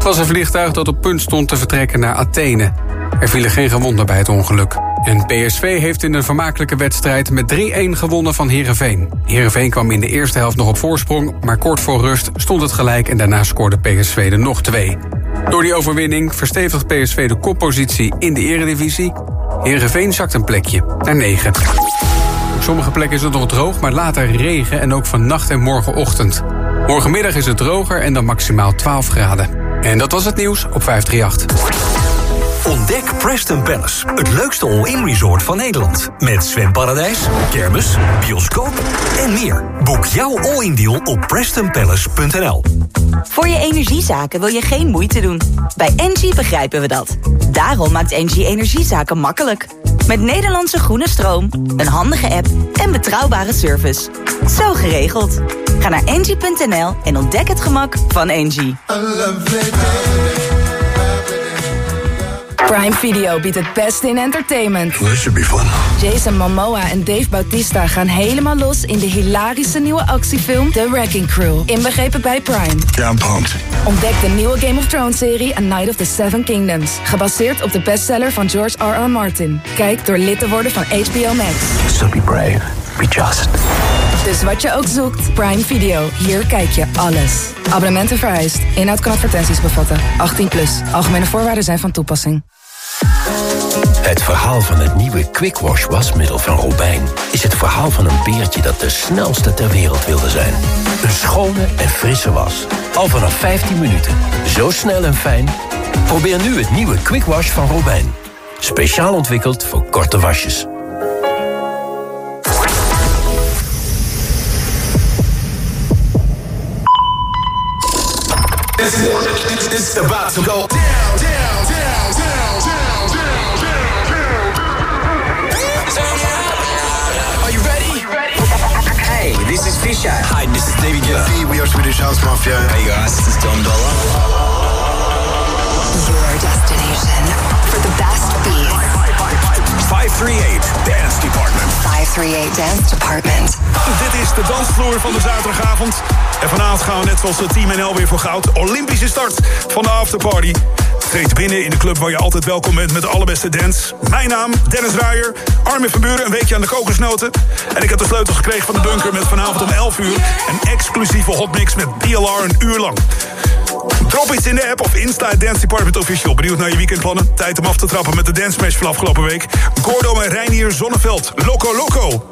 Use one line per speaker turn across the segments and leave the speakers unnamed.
Het was een vliegtuig dat op punt stond te vertrekken naar Athene. Er vielen geen gewonden bij het ongeluk. En PSV heeft in een vermakelijke wedstrijd met 3-1 gewonnen van Heerenveen. Heerenveen kwam in de eerste helft nog op voorsprong... maar kort voor rust stond het gelijk en daarna scoorde PSV er nog twee. Door die overwinning verstevigt PSV de koppositie in de eredivisie. Heerenveen zakt een plekje naar 9. Op sommige plekken is het nog droog, maar later regen... en ook vannacht en morgenochtend. Morgenmiddag is het droger en dan maximaal 12 graden. En dat was het nieuws op 538.
Ontdek Preston Palace, het leukste all-in resort van Nederland. Met zwemparadijs, kermis, bioscoop en meer. Boek jouw all-in deal op prestonpalace.nl.
Voor je energiezaken wil je geen moeite doen. Bij Engie begrijpen we dat. Daarom maakt Engie energiezaken makkelijk. Met Nederlandse groene stroom, een handige app en betrouwbare service. Zo geregeld. Ga naar engie.nl en ontdek het gemak van Engie.
Prime Video biedt het beste in entertainment.
This should be fun.
Jason Momoa en Dave Bautista gaan helemaal los in de hilarische nieuwe actiefilm The Wrecking Crew. Inbegrepen bij Prime.
Yeah, I'm pumped.
Ontdek de nieuwe Game of Thrones serie A Night of the Seven Kingdoms. Gebaseerd op de bestseller van George R.R. Martin. Kijk door lid te worden van HBO Max.
So be brave. Be just.
Dus wat je ook zoekt, Prime Video. Hier kijk je alles. Abonnementen vereist. Inhoud kan advertenties bevatten. 18 plus. Algemene voorwaarden zijn van toepassing.
Het verhaal van het nieuwe Quick Wash wasmiddel van Robijn... is het verhaal van een beertje dat de snelste ter wereld wilde zijn. Een schone en frisse was. Al vanaf 15 minuten. Zo snel en fijn. Probeer nu het nieuwe Quick Wash van Robijn. Speciaal ontwikkeld voor korte wasjes.
It's about to go down, down, down, down, down, down, down, down. Are you ready?
Hey, this is Fisher.
Hi, this is David Guetta.
Hey, we are Swedish House Mafia.
Hey guys, this is Dom Dollar.
Your destination for the best beats.
538 Dance Department.
538 Dance Department.
Dit is de dansvloer van de zaterdagavond. En vanavond gaan we net zoals het Team NL weer voor goud. Olympische start van de afterparty. Treed binnen in de club waar je altijd welkom bent met de allerbeste dance. Mijn naam, Dennis Ruijer. Armin van Buren, een weekje aan de kokosnoten. En ik heb de sleutel gekregen van de bunker met vanavond om 11 uur... een exclusieve hotmix met DLR een uur lang. Drop iets in de app of Insta Dance Department Official. Benieuwd naar je weekendplannen? Tijd om af te trappen met de Dance Smash van afgelopen week. Gordo en Reinier Zonneveld. Loco Loco.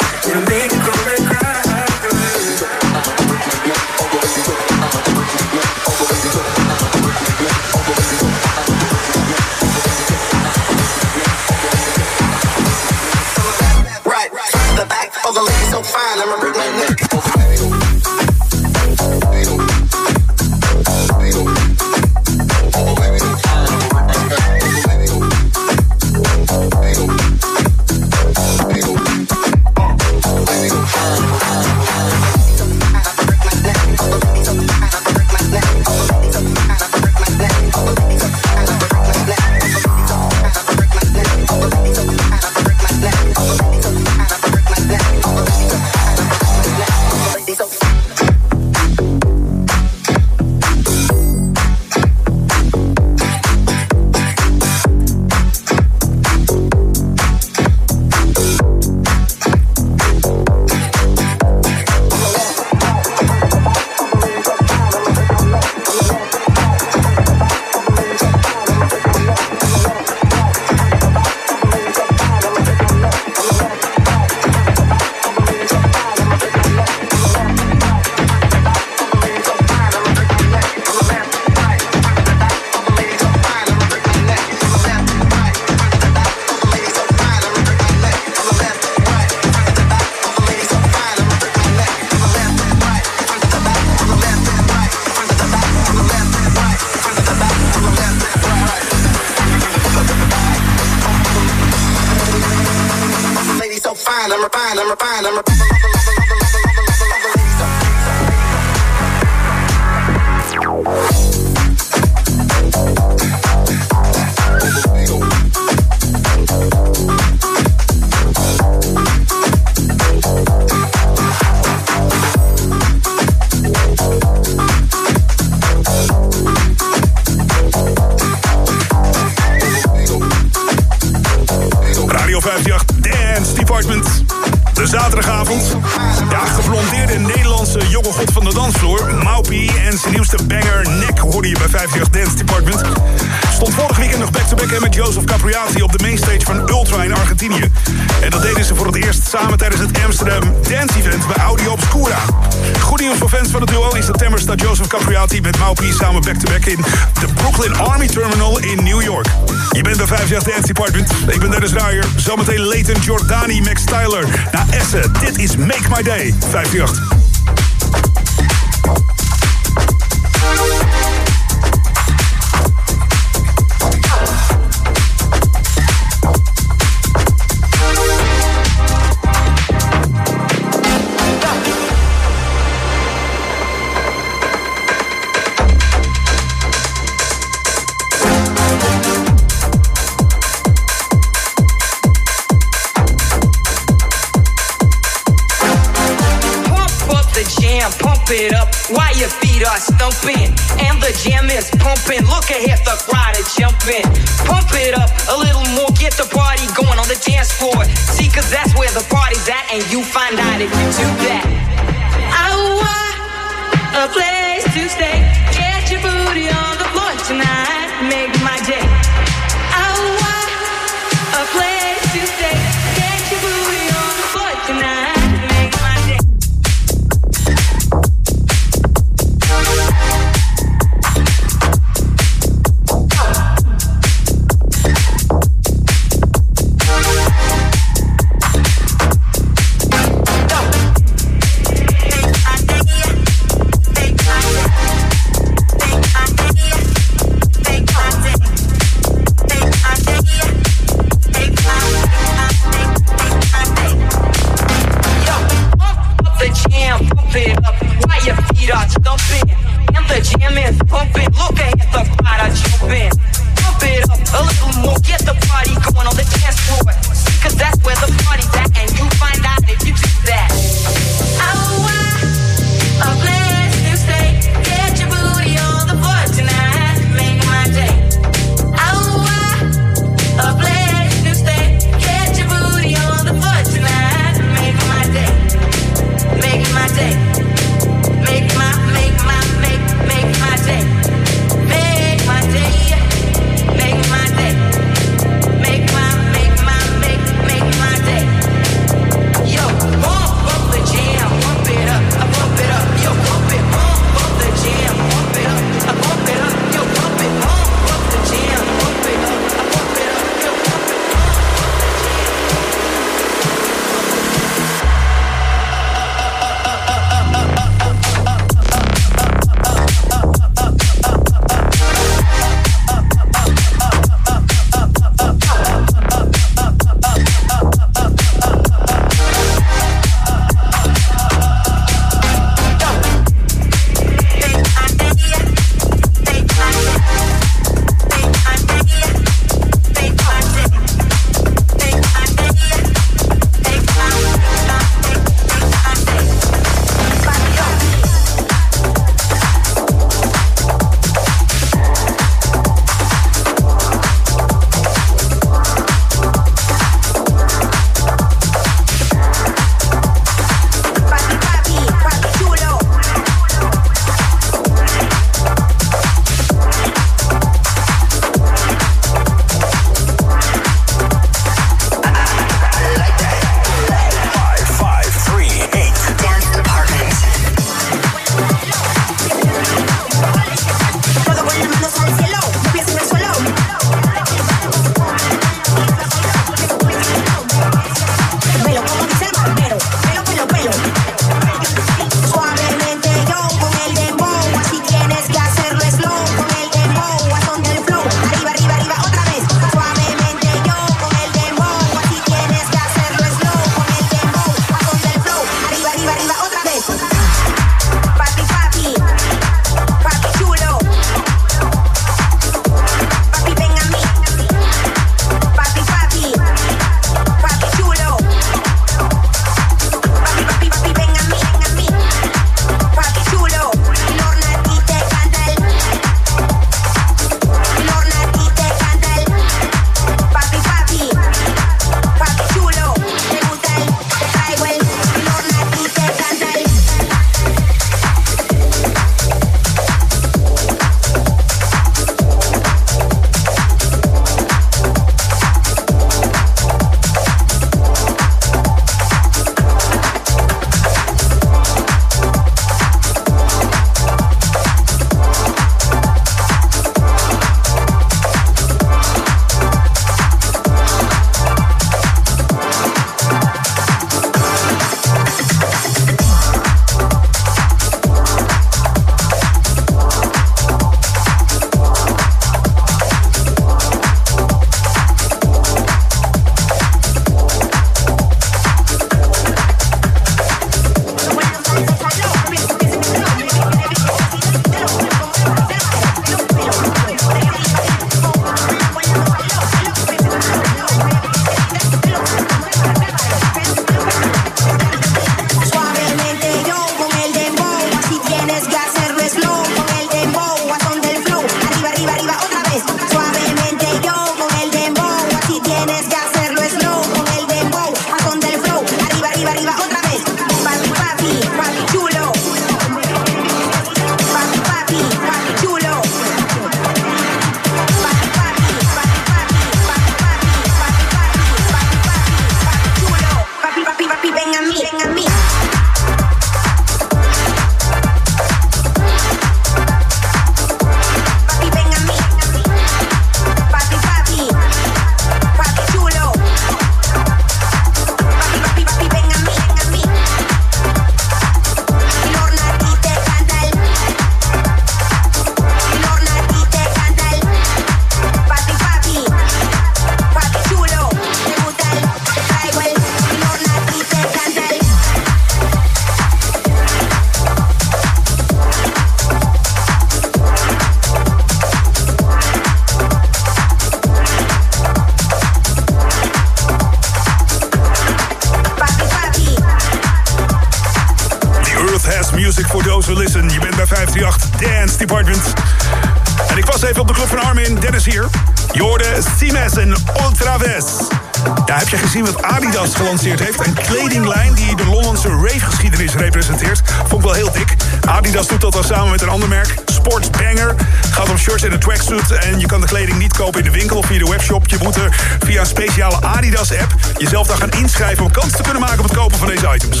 Gelanceerd heeft? Een kledinglijn die de Londense rave-geschiedenis representeert. Vond ik wel heel dik. Adidas doet dat dan samen met een ander merk, Sports Banger. Gaat om shorts en een tracksuit. En je kan de kleding niet kopen in de winkel of via de webshop. Je moet er via een speciale Adidas-app jezelf dan gaan inschrijven... om kans te kunnen maken op het kopen van deze items.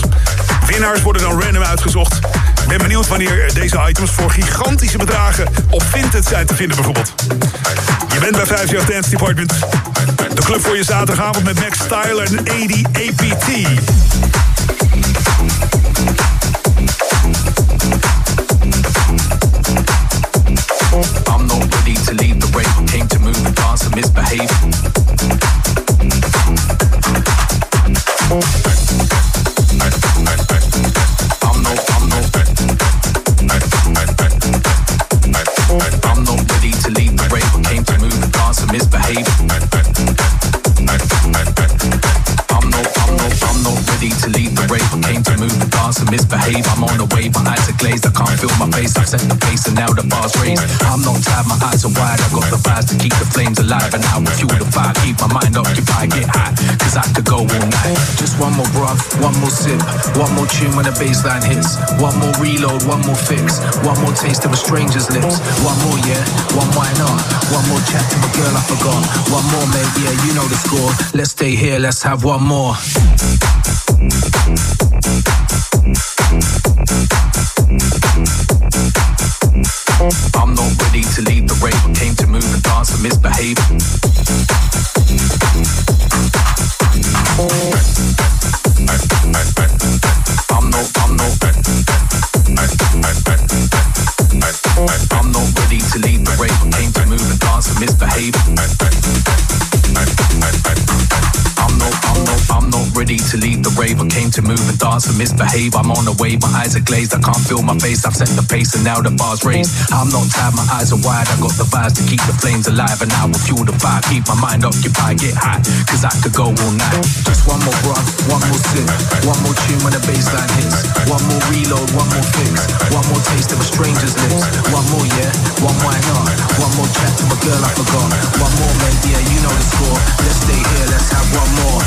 Winnaars worden dan random uitgezocht. Ben benieuwd wanneer deze items voor gigantische bedragen op Vinted zijn te vinden bijvoorbeeld. Je bent bij 50 Dance Department. De club voor je zaterdagavond met Max Style en 80 APT.
I'm not ready to leave the rave. Came to move and dance and misbehave. Now the bar's raised. I'm not tired, my eyes are wide. I got the vibes to keep the flames alive. And I will fuel the fire, keep my mind occupied, get high. Cause I could go all night. Just one more breath, one more sip, one more tune when the bass line hits. One more reload, one more fix. One more taste of a stranger's lips. One more, yeah, one why not? One more chat to my girl I forgot. One more, mate, yeah, you know the score. Let's stay here, let's have one more. Ready to leave the rave. Came to move and dance and misbehave. I'm not, I'm not. To and and misbehave. I'm on the way, my eyes are glazed. I can't feel my face. I've set the pace and now the bar's raised. I'm not tired, my eyes are wide. I got the vibes to keep the flames alive and I will fuel the fire. Keep my mind occupied, get high, cause I could go all night. Just one more breath, one more sip, one more tune when the bass line hits. One more reload, one more fix, one more taste of a stranger's lips. One more, yeah, one why not? One more chat to my girl I forgot. One more, mate, yeah, you know the score. Let's stay here, let's have one more.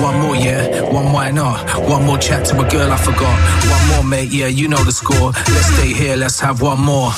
One more, yeah, one why not? One more chat to a girl I forgot. One more, mate, yeah, you know the score. Let's stay here, let's have one more.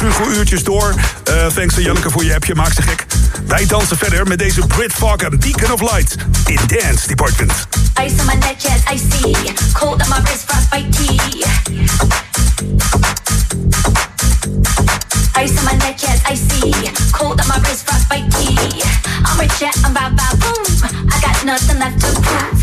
vroege uurtjes door. Uh, thanks aan Janneke voor je appje, maak ze gek. Wij dansen verder met deze Brit Falcon, Beacon of Light, in Dance Department.
Ice on my neck, yes, I see. Cold on my wrist, frostbite tea. Ice on my neck, yes, I see. Cold on my wrist, frostbite tea. I'm a jet, I'm bye, boom. I got nothing left to prove.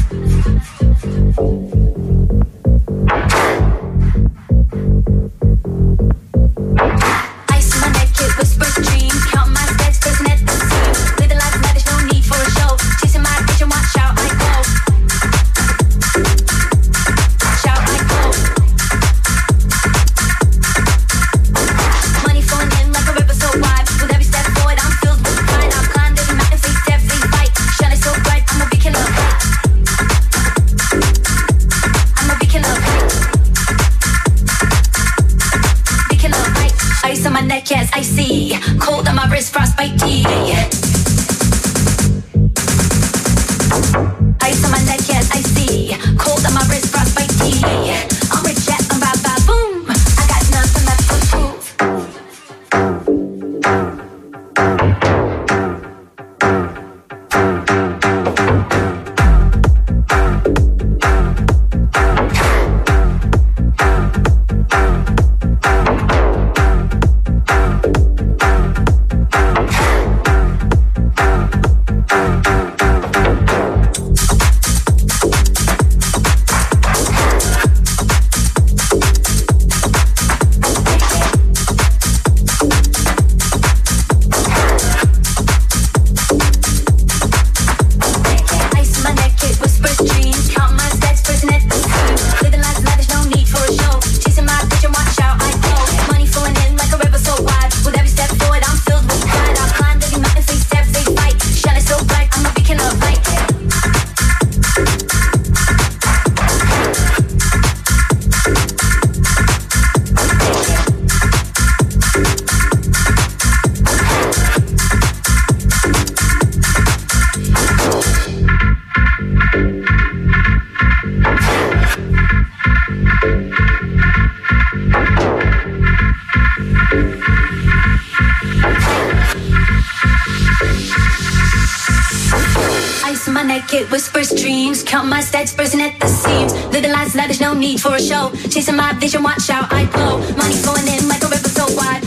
pocket whispers dreams. Count my steps, bursting at the seams. Living life lavish, no need for a show. Chasing my vision, watch how I glow. Money going in like a river so wide.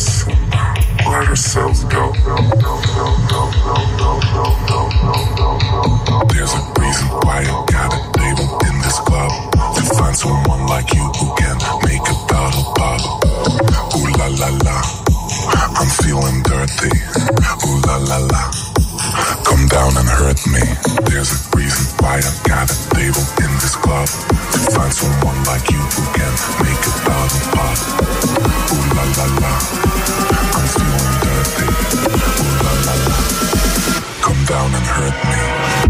Let ourselves go. There's a reason why I got a table in this club to find someone like you who can make a bottle pop. Ooh la la la, I'm feeling dirty. Ooh la la la, come down and hurt me. There's a reason why I got a table in this club to find someone like you who can make a bottle pop. Ooh la la la, I'm feeling dirty. Ooh la la la, come down and hurt me.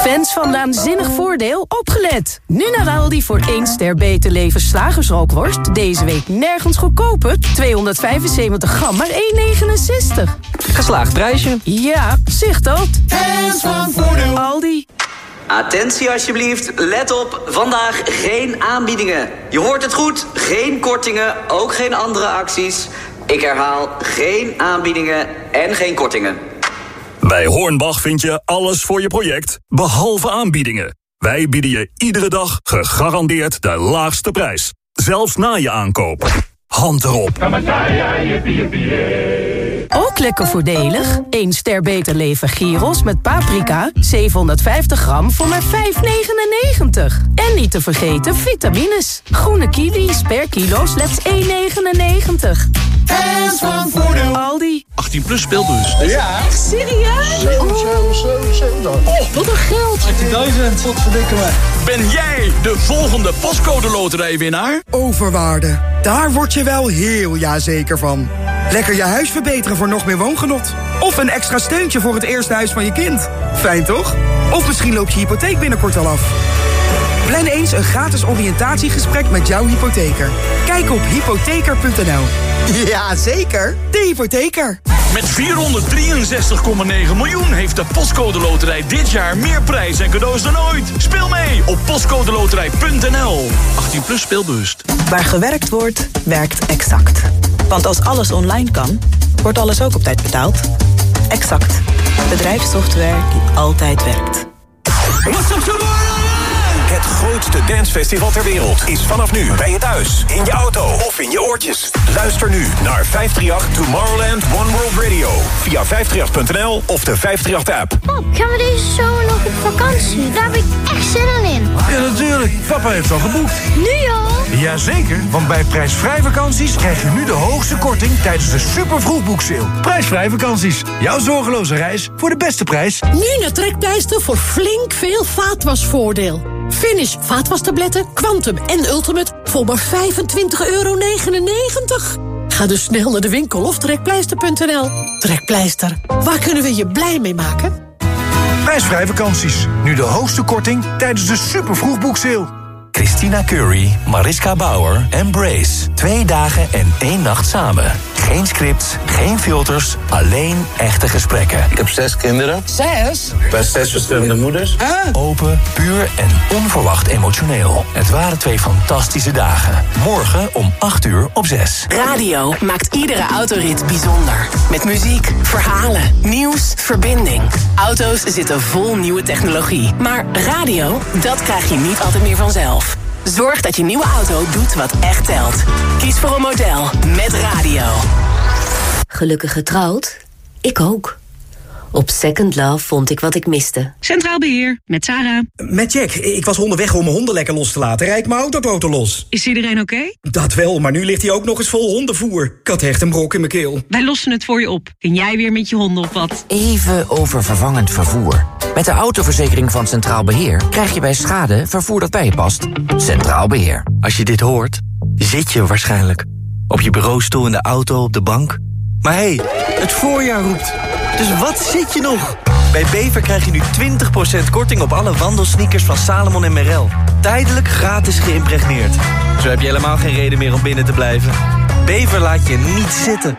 Fans van Naanzinnig Voordeel, opgelet! Nu naar Aldi voor 1 ster beter leven slagersrookworst. Deze week nergens goedkoper. 275 gram, maar 1,69.
Geslaagd prijsje.
Ja, zicht dat.
Fans van Voordeel.
Aldi.
Attentie alsjeblieft, let op, vandaag geen aanbiedingen. Je hoort het goed, geen kortingen, ook geen andere acties. Ik herhaal, geen aanbiedingen en geen kortingen.
Bij Hornbach vind je alles voor je project, behalve aanbiedingen. Wij bieden je iedere dag gegarandeerd de laagste prijs. Zelfs na je aankoop. Hand erop.
Ook lekker voordelig. 1 ster beter leven gyros met paprika. 750 gram voor maar 5,99. En niet te vergeten vitamines. Groene kiwis per kilo slechts 1,99.
Fans van Voordeel.
Aldi.
18 plus speelbus.
Ja.
Echt serieus?
Oh, wat een geld. 18.000. Wat verdikken me. Ben jij de volgende pascode loterijwinnaar?
Overwaarde. Daar word je wel heel jazeker van. Lekker je huis verbeteren voor nog meer woongenot. Of een extra steuntje voor het eerste huis van je kind. Fijn toch? Of misschien loopt je hypotheek binnenkort al af. Plan eens een gratis oriëntatiegesprek met jouw hypotheker. Kijk op hypotheker.nl. Ja, zeker. De hypotheker.
Met 463,9 miljoen heeft de Postcode Loterij dit jaar meer prijs en cadeaus dan ooit. Speel mee op postcodeloterij.nl. 18 plus speelbewust.
Waar gewerkt wordt, werkt Exact. Want als alles online kan, wordt alles ook op tijd betaald. Exact. Bedrijfssoftware die altijd werkt.
What's up tomorrow?
Het grootste dancefestival ter wereld is vanaf nu bij je thuis, in je auto of in je oortjes. Luister nu naar 538 Tomorrowland One World Radio via 538.nl of de 538-app.
Pap, gaan we deze zomer nog op vakantie? Daar heb ik echt zin in.
Ja, natuurlijk. Papa heeft al geboekt.
Nu al?
Jazeker, want bij prijsvrij vakanties krijg je nu de hoogste korting tijdens de super vroegboekseil. Prijsvrij vakanties. Jouw zorgeloze reis voor de beste prijs.
Nu naar Trekpleister voor flink veel vaatwasvoordeel. Finish vaatwastabletten, Quantum en Ultimate voor maar 25,99 euro. Ga dus snel naar de winkel of trekpleister.nl. Trekpleister, waar kunnen we je blij mee maken?
Prijsvrij vakanties. Nu de hoogste korting tijdens de super vroegboekseil.
Christina Curry, Mariska Bauer en Brace. Twee dagen en één nacht samen. Geen scripts, geen filters, alleen echte gesprekken.
Ik heb zes kinderen.
Zes?
Bij zes verschillende moeders.
Open, puur en onverwacht emotioneel. Het waren twee fantastische dagen. Morgen om 8 uur op 6.
Radio maakt iedere autorit bijzonder. Met muziek, verhalen, nieuws, verbinding. Auto's zitten vol nieuwe technologie. Maar radio, dat krijg je niet altijd meer vanzelf. Zorg dat je nieuwe auto doet wat echt telt. Kies voor een model met radio.
Gelukkig getrouwd? Ik ook. Op Second Love vond ik wat ik miste.
Centraal Beheer, met Sarah.
Met Jack. Ik was onderweg om mijn honden lekker los te laten. Rijd mijn autoboten los.
Is iedereen oké?
Dat wel, maar nu ligt hij ook nog eens vol hondenvoer. Ik had echt een brok in mijn keel.
Wij lossen het voor je op. Kun jij weer met je honden op wat?
Even over vervangend vervoer. Met de autoverzekering van Centraal Beheer krijg je bij schade vervoer dat bij je past. Centraal Beheer.
Als je dit hoort, zit je waarschijnlijk. Op je bureaustoel in de auto, op de bank. Maar hé, hey, het voorjaar roept. Dus wat zit je nog? Bij Bever krijg je nu 20% korting op alle wandelsneakers van Salomon en Merrell. Tijdelijk gratis geïmpregneerd. Zo heb je helemaal geen reden meer om binnen te blijven. Bever laat je niet zitten.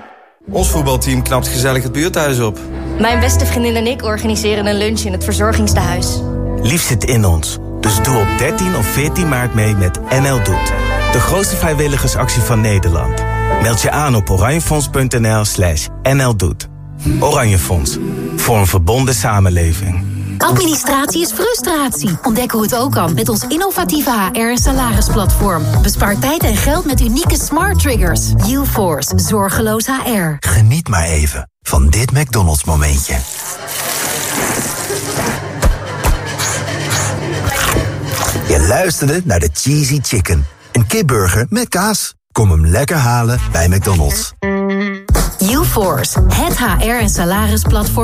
Ons voetbalteam knapt gezellig het buurthuis op.
Mijn beste vriendin en ik organiseren een lunch in het verzorgingstehuis.
Lief zit in ons. Dus doe op 13 of 14 maart mee met NL Doet. De grootste vrijwilligersactie van Nederland. Meld je aan op oranjefonds.nl slash nldoet. Oranje Fonds. Voor een verbonden samenleving.
Administratie is frustratie. Ontdek hoe het ook kan met ons innovatieve HR- en salarisplatform. Bespaar tijd en geld met unieke smart triggers. UForce, zorgeloos HR.
Geniet maar even van dit McDonald's momentje. Je luisterde naar de Cheesy Chicken. Een kipburger met kaas. Kom hem lekker halen bij McDonald's.
UForce, het HR- en salarisplatform